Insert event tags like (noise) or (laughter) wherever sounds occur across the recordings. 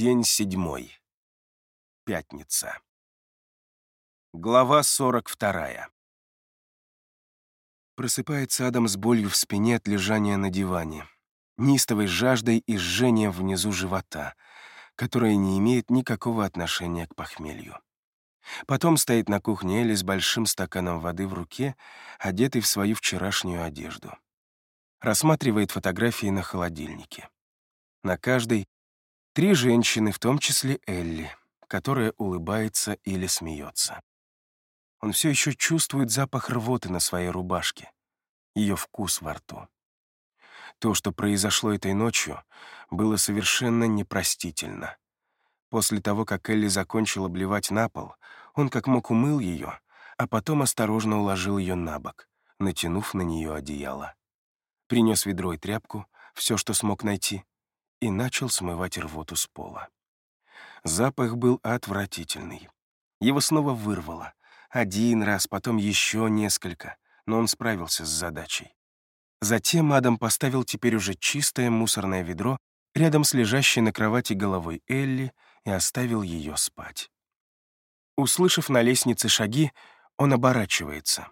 День седьмой. Пятница. Глава сорок вторая. Просыпается Адам с болью в спине от лежания на диване, неистовой жаждой и жжением внизу живота, которое не имеет никакого отношения к похмелью. Потом стоит на кухне Элли с большим стаканом воды в руке, одетый в свою вчерашнюю одежду. Рассматривает фотографии на холодильнике. На каждой Три женщины, в том числе Элли, которая улыбается или смеется. Он все еще чувствует запах рвоты на своей рубашке, ее вкус во рту. То, что произошло этой ночью, было совершенно непростительно. После того, как Элли закончила блевать на пол, он как мог умыл ее, а потом осторожно уложил ее на бок, натянув на нее одеяло. Принес ведро и тряпку, все, что смог найти, и начал смывать рвоту с пола. Запах был отвратительный. Его снова вырвало. Один раз, потом еще несколько, но он справился с задачей. Затем Адам поставил теперь уже чистое мусорное ведро рядом с лежащей на кровати головой Элли и оставил ее спать. Услышав на лестнице шаги, он оборачивается.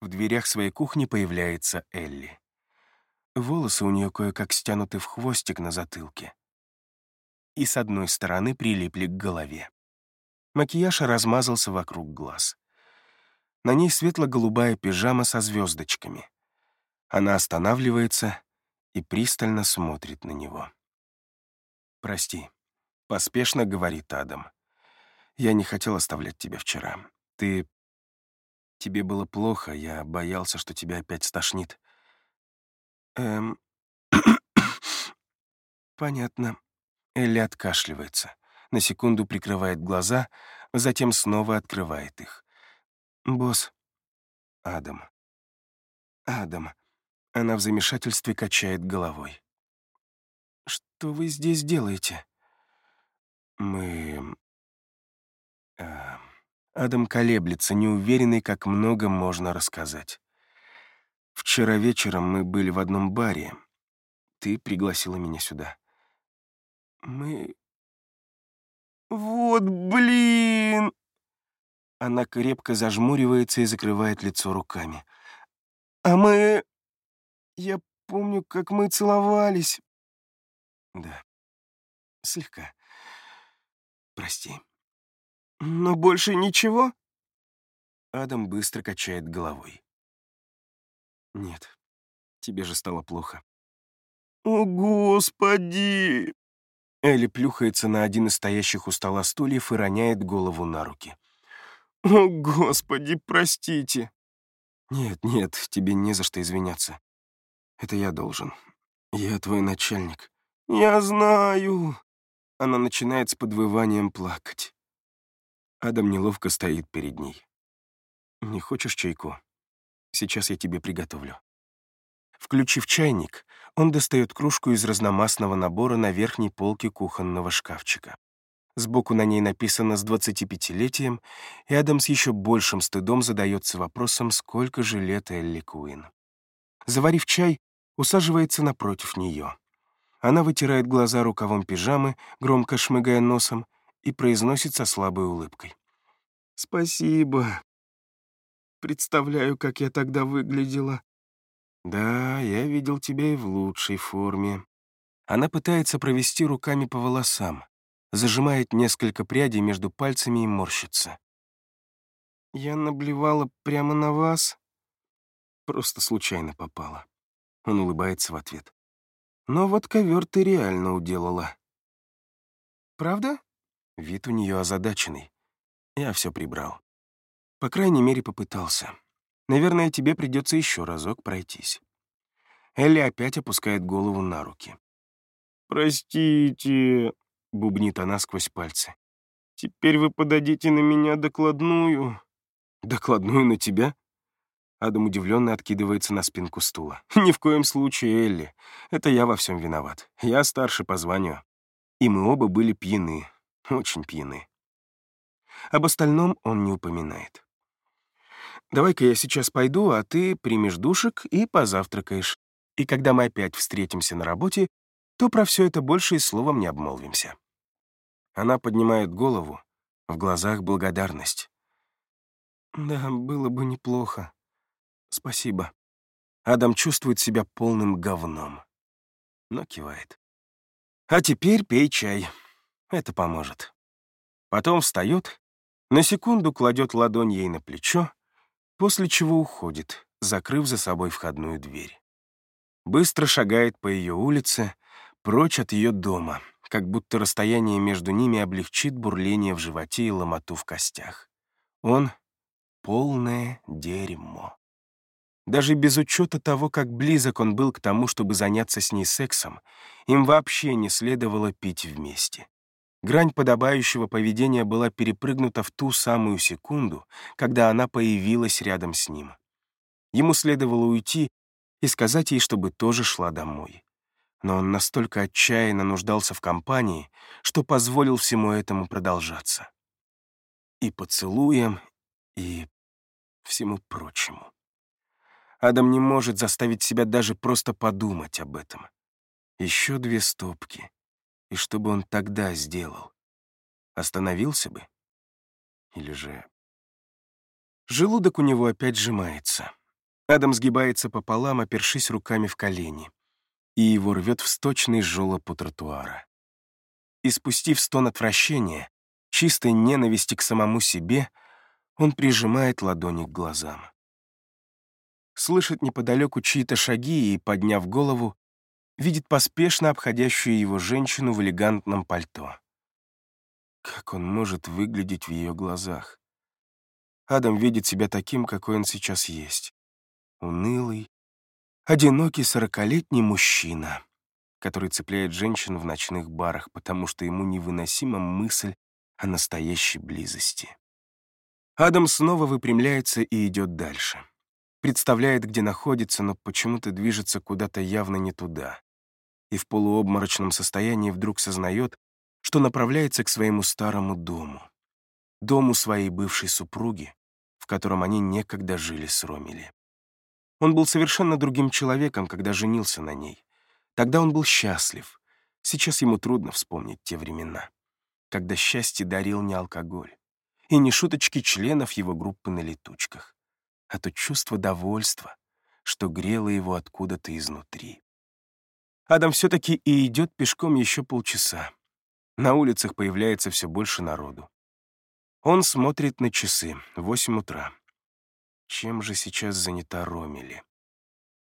В дверях своей кухни появляется Элли. Волосы у нее кое-как стянуты в хвостик на затылке. И с одной стороны прилипли к голове. Макияж размазался вокруг глаз. На ней светло-голубая пижама со звездочками. Она останавливается и пристально смотрит на него. «Прости», — поспешно говорит Адам. «Я не хотел оставлять тебя вчера. Ты... Тебе было плохо, я боялся, что тебя опять стошнит. Эм... Понятно. Элли откашливается, на секунду прикрывает глаза, затем снова открывает их. «Босс». «Адам». «Адам». Она в замешательстве качает головой. «Что вы здесь делаете?» «Мы...» а... Адам колеблется, неуверенный, как много можно рассказать. Вчера вечером мы были в одном баре. Ты пригласила меня сюда. Мы... Вот блин! Она крепко зажмуривается и закрывает лицо руками. А мы... Я помню, как мы целовались. Да, слегка. Прости. Но больше ничего? Адам быстро качает головой. Нет, тебе же стало плохо. О, Господи! Элли плюхается на один из стоящих у стола стульев и роняет голову на руки. «О, Господи, простите!» «Нет, нет, тебе не за что извиняться. Это я должен. Я твой начальник». «Я знаю!» Она начинает с подвыванием плакать. Адам неловко стоит перед ней. «Не хочешь чайку?» Сейчас я тебе приготовлю». Включив чайник, он достает кружку из разномастного набора на верхней полке кухонного шкафчика. Сбоку на ней написано «с 25-летием», и Адам с еще большим стыдом задается вопросом, сколько же лет Элли Куин. Заварив чай, усаживается напротив нее. Она вытирает глаза рукавом пижамы, громко шмыгая носом, и произносит со слабой улыбкой. «Спасибо. Представляю, как я тогда выглядела. Да, я видел тебя и в лучшей форме. Она пытается провести руками по волосам, зажимает несколько прядей между пальцами и морщится. Я наблевала прямо на вас? Просто случайно попала. Он улыбается в ответ. Но вот ковер ты реально уделала. Правда? Вид у нее озадаченный. Я все прибрал. По крайней мере, попытался. Наверное, тебе придется еще разок пройтись. Элли опять опускает голову на руки. «Простите», — бубнит она сквозь пальцы. «Теперь вы подадите на меня докладную». «Докладную на тебя?» Адам удивленно откидывается на спинку стула. «Ни в коем случае, Элли. Это я во всем виноват. Я старше по званию. И мы оба были пьяны. Очень пьяны». Об остальном он не упоминает. Давай-ка я сейчас пойду, а ты примешь душек и позавтракаешь. И когда мы опять встретимся на работе, то про все это больше и словом не обмолвимся. Она поднимает голову, в глазах благодарность. «Да, было бы неплохо. Спасибо». Адам чувствует себя полным говном, но кивает. «А теперь пей чай. Это поможет». Потом встает, на секунду кладет ладонь ей на плечо, после чего уходит, закрыв за собой входную дверь. Быстро шагает по ее улице, прочь от ее дома, как будто расстояние между ними облегчит бурление в животе и ломоту в костях. Он — полное дерьмо. Даже без учета того, как близок он был к тому, чтобы заняться с ней сексом, им вообще не следовало пить вместе. Грань подобающего поведения была перепрыгнута в ту самую секунду, когда она появилась рядом с ним. Ему следовало уйти и сказать ей, чтобы тоже шла домой. Но он настолько отчаянно нуждался в компании, что позволил всему этому продолжаться. И поцелуем, и всему прочему. Адам не может заставить себя даже просто подумать об этом. Еще две стопки. И что бы он тогда сделал? Остановился бы? Или же... Желудок у него опять сжимается. Адам сгибается пополам, опершись руками в колени, и его рвет в сточный жёлоб у тротуара. И спустив стон отвращения, чистой ненависти к самому себе, он прижимает ладони к глазам. Слышит неподалеку чьи-то шаги и, подняв голову, видит поспешно обходящую его женщину в элегантном пальто. Как он может выглядеть в ее глазах? Адам видит себя таким, какой он сейчас есть. Унылый, одинокий сорокалетний мужчина, который цепляет женщин в ночных барах, потому что ему невыносима мысль о настоящей близости. Адам снова выпрямляется и идет дальше. Представляет, где находится, но почему-то движется куда-то явно не туда и в полуобморочном состоянии вдруг сознает, что направляется к своему старому дому. Дому своей бывшей супруги, в котором они некогда жили с Ромили. Он был совершенно другим человеком, когда женился на ней. Тогда он был счастлив. Сейчас ему трудно вспомнить те времена, когда счастье дарил не алкоголь и не шуточки членов его группы на летучках, а то чувство довольства, что грело его откуда-то изнутри. Адам все-таки и идет пешком еще полчаса. На улицах появляется все больше народу. Он смотрит на часы, 8 утра. Чем же сейчас занята Ромели?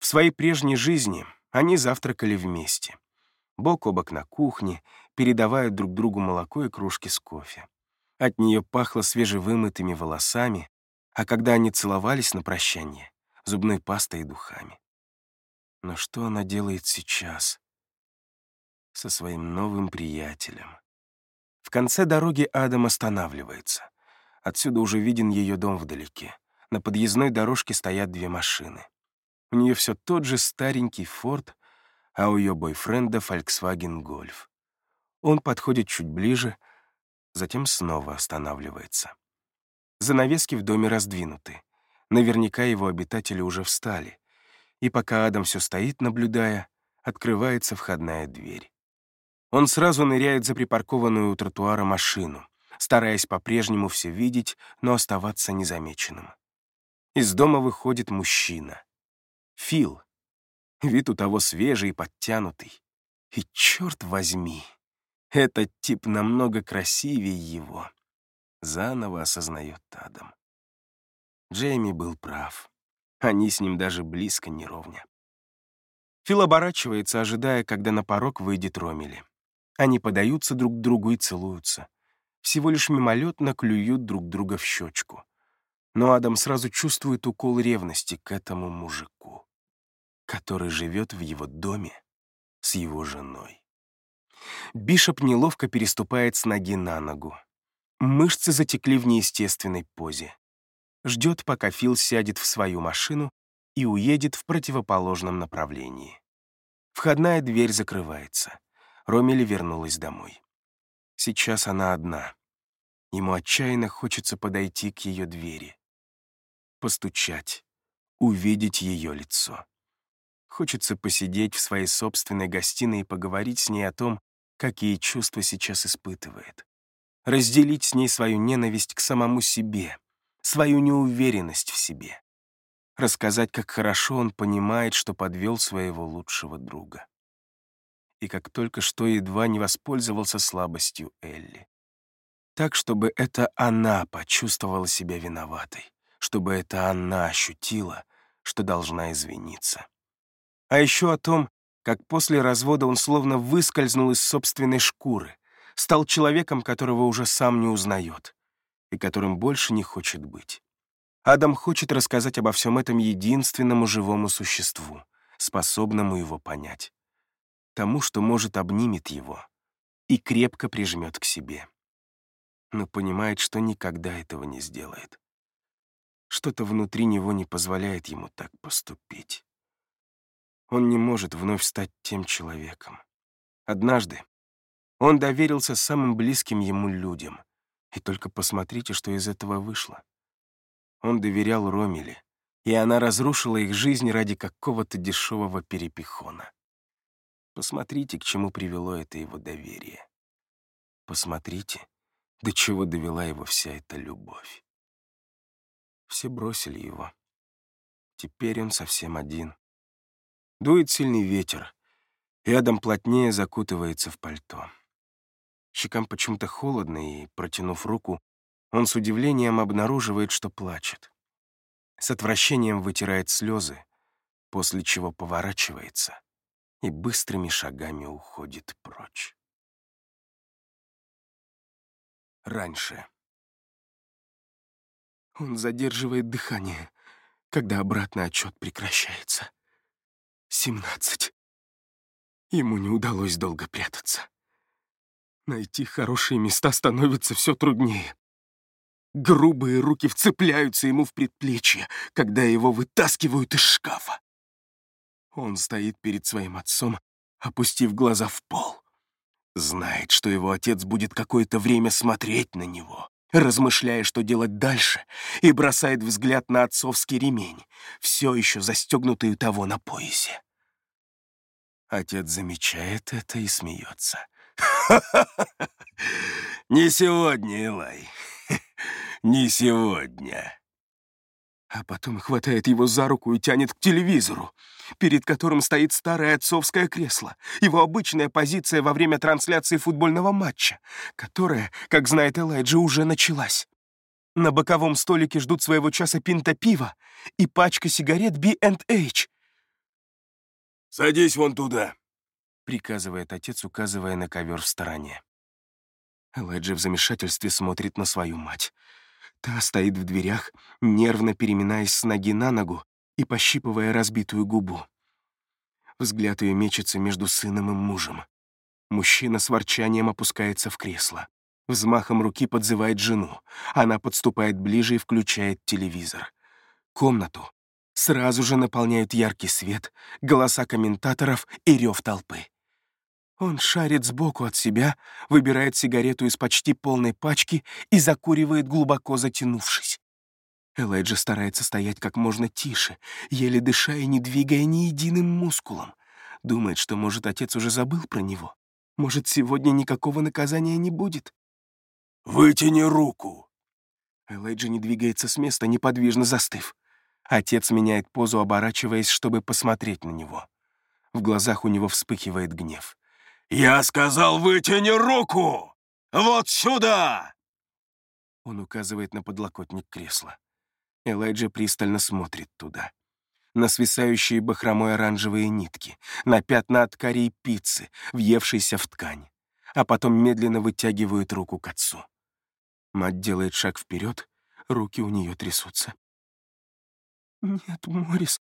В своей прежней жизни они завтракали вместе. Бок о бок на кухне, передавая друг другу молоко и кружки с кофе. От нее пахло свежевымытыми волосами, а когда они целовались на прощание — зубной пастой и духами. Но что она делает сейчас? Со своим новым приятелем. В конце дороги Адам останавливается. Отсюда уже виден ее дом вдалеке. На подъездной дорожке стоят две машины. У нее все тот же старенький Форд, а у ее бойфренда Volkswagen Golf. Он подходит чуть ближе, затем снова останавливается. Занавески в доме раздвинуты. Наверняка его обитатели уже встали и пока Адам все стоит, наблюдая, открывается входная дверь. Он сразу ныряет за припаркованную у тротуара машину, стараясь по-прежнему все видеть, но оставаться незамеченным. Из дома выходит мужчина. Фил. Вид у того свежий и подтянутый. И черт возьми, этот тип намного красивее его. Заново осознает Адам. Джейми был прав. Они с ним даже близко не ровня. Фил оборачивается, ожидая, когда на порог выйдет Ромели. Они подаются друг к другу и целуются. Всего лишь мимолетно клюют друг друга в щечку. Но Адам сразу чувствует укол ревности к этому мужику, который живет в его доме с его женой. Бишоп неловко переступает с ноги на ногу. Мышцы затекли в неестественной позе ждет, пока Фил сядет в свою машину и уедет в противоположном направлении. Входная дверь закрывается. Ромели вернулась домой. Сейчас она одна. Ему отчаянно хочется подойти к ее двери. Постучать, увидеть ее лицо. Хочется посидеть в своей собственной гостиной и поговорить с ней о том, какие чувства сейчас испытывает. Разделить с ней свою ненависть к самому себе, свою неуверенность в себе. Рассказать, как хорошо он понимает, что подвел своего лучшего друга. И как только что едва не воспользовался слабостью Элли. Так, чтобы это она почувствовала себя виноватой, чтобы это она ощутила, что должна извиниться. А еще о том, как после развода он словно выскользнул из собственной шкуры, стал человеком, которого уже сам не узнает и которым больше не хочет быть. Адам хочет рассказать обо всем этом единственному живому существу, способному его понять. Тому, что, может, обнимет его и крепко прижмет к себе. Но понимает, что никогда этого не сделает. Что-то внутри него не позволяет ему так поступить. Он не может вновь стать тем человеком. Однажды он доверился самым близким ему людям, и только посмотрите, что из этого вышло. Он доверял Ромеле, и она разрушила их жизнь ради какого-то дешевого перепихона. Посмотрите, к чему привело это его доверие. Посмотрите, до чего довела его вся эта любовь. Все бросили его. Теперь он совсем один. Дует сильный ветер, и Адам плотнее закутывается в пальто. Щекам почему-то холодно, и, протянув руку, он с удивлением обнаруживает, что плачет. С отвращением вытирает слезы, после чего поворачивается и быстрыми шагами уходит прочь. Раньше. Он задерживает дыхание, когда обратный отчет прекращается. Семнадцать. Ему не удалось долго прятаться. Найти хорошие места становится все труднее. Грубые руки вцепляются ему в предплечье, когда его вытаскивают из шкафа. Он стоит перед своим отцом, опустив глаза в пол. Знает, что его отец будет какое-то время смотреть на него, размышляя, что делать дальше, и бросает взгляд на отцовский ремень, все еще застегнутый у того на поясе. Отец замечает это и смеется. (laughs) «Не сегодня, Элай. (laughs) Не сегодня. А потом хватает его за руку и тянет к телевизору, перед которым стоит старое отцовское кресло, его обычная позиция во время трансляции футбольного матча, которая, как знает Элайджи, уже началась. На боковом столике ждут своего часа пинта пива и пачка сигарет B&H. «Садись вон туда», — приказывает отец, указывая на ковер в стороне. Элайджа в замешательстве смотрит на свою мать. Та стоит в дверях, нервно переминаясь с ноги на ногу и пощипывая разбитую губу. Взгляд ее мечется между сыном и мужем. Мужчина с ворчанием опускается в кресло. Взмахом руки подзывает жену. Она подступает ближе и включает телевизор. Комнату сразу же наполняют яркий свет, голоса комментаторов и рев толпы. Он шарит сбоку от себя, выбирает сигарету из почти полной пачки и закуривает, глубоко затянувшись. Элайджа старается стоять как можно тише, еле дыша и не двигая ни единым мускулом. Думает, что, может, отец уже забыл про него. Может, сегодня никакого наказания не будет. «Вытяни руку!» Элайджа не двигается с места, неподвижно застыв. Отец меняет позу, оборачиваясь, чтобы посмотреть на него. В глазах у него вспыхивает гнев. «Я сказал, вытяни руку! Вот сюда!» Он указывает на подлокотник кресла. Элайджа пристально смотрит туда. На свисающие бахромой оранжевые нитки, на пятна от корей пиццы, въевшейся в ткань. А потом медленно вытягивает руку к отцу. Мать делает шаг вперед, руки у нее трясутся. «Нет, Морис,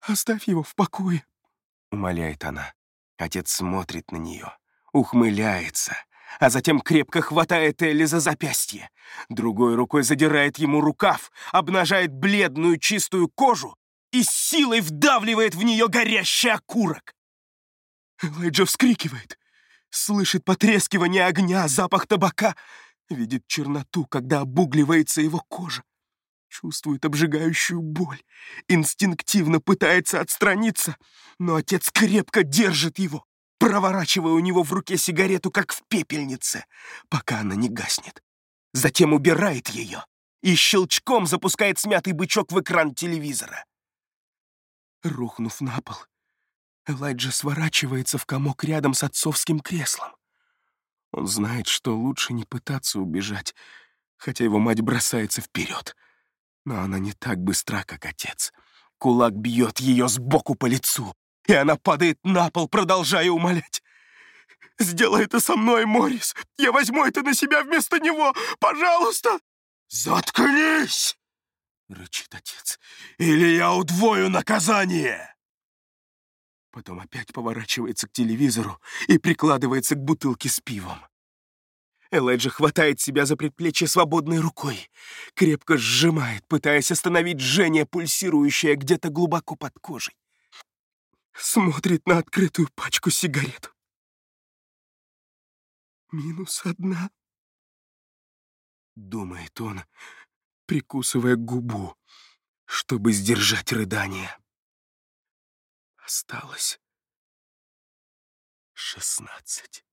оставь его в покое», — умоляет она. Отец смотрит на нее, ухмыляется, а затем крепко хватает Элли за запястье. Другой рукой задирает ему рукав, обнажает бледную чистую кожу и силой вдавливает в нее горящий окурок. Элайджа вскрикивает, слышит потрескивание огня, запах табака, видит черноту, когда обугливается его кожа. Чувствует обжигающую боль, инстинктивно пытается отстраниться, но отец крепко держит его, проворачивая у него в руке сигарету, как в пепельнице, пока она не гаснет. Затем убирает ее и щелчком запускает смятый бычок в экран телевизора. Рухнув на пол, Элайджа сворачивается в комок рядом с отцовским креслом. Он знает, что лучше не пытаться убежать, хотя его мать бросается вперед. Но она не так быстра, как отец. Кулак бьет ее сбоку по лицу, и она падает на пол, продолжая умолять. «Сделай это со мной, Морис! Я возьму это на себя вместо него! Пожалуйста!» «Заткнись!» — рычит отец. «Или я удвою наказание!» Потом опять поворачивается к телевизору и прикладывается к бутылке с пивом. Элайджа хватает себя за предплечье свободной рукой, крепко сжимает, пытаясь остановить жжение, пульсирующее где-то глубоко под кожей. Смотрит на открытую пачку сигарет. «Минус одна», — думает он, прикусывая губу, чтобы сдержать рыдание. Осталось шестнадцать.